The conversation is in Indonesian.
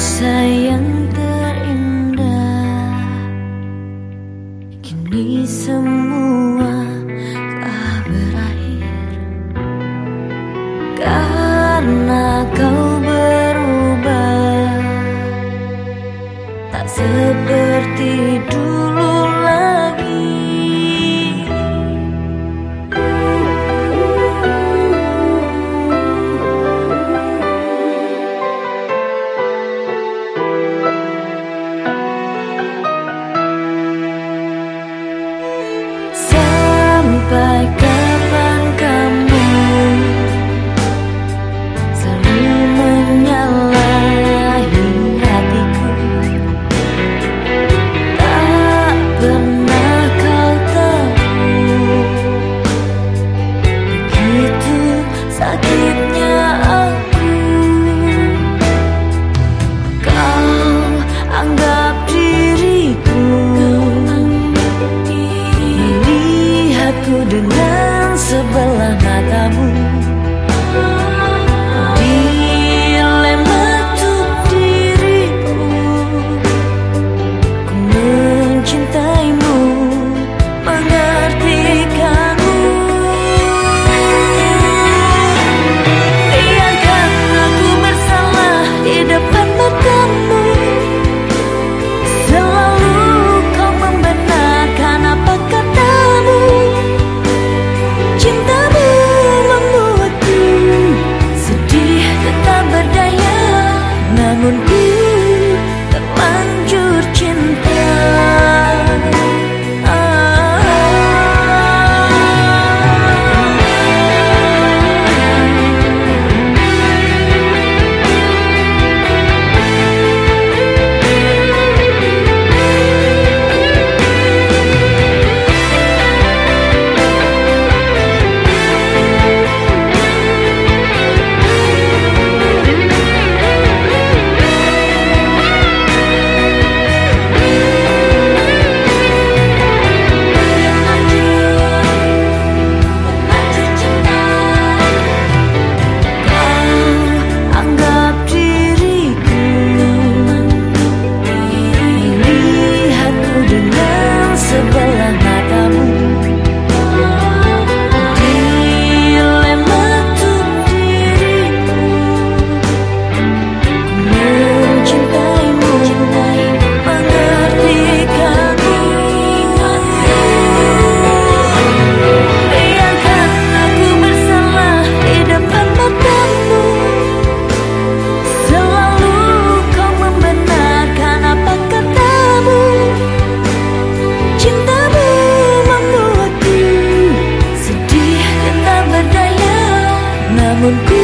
Sayang yang terindah. Kini semua telah berakhir. Karena kau berubah Tak seperti dulu bagai Namun ku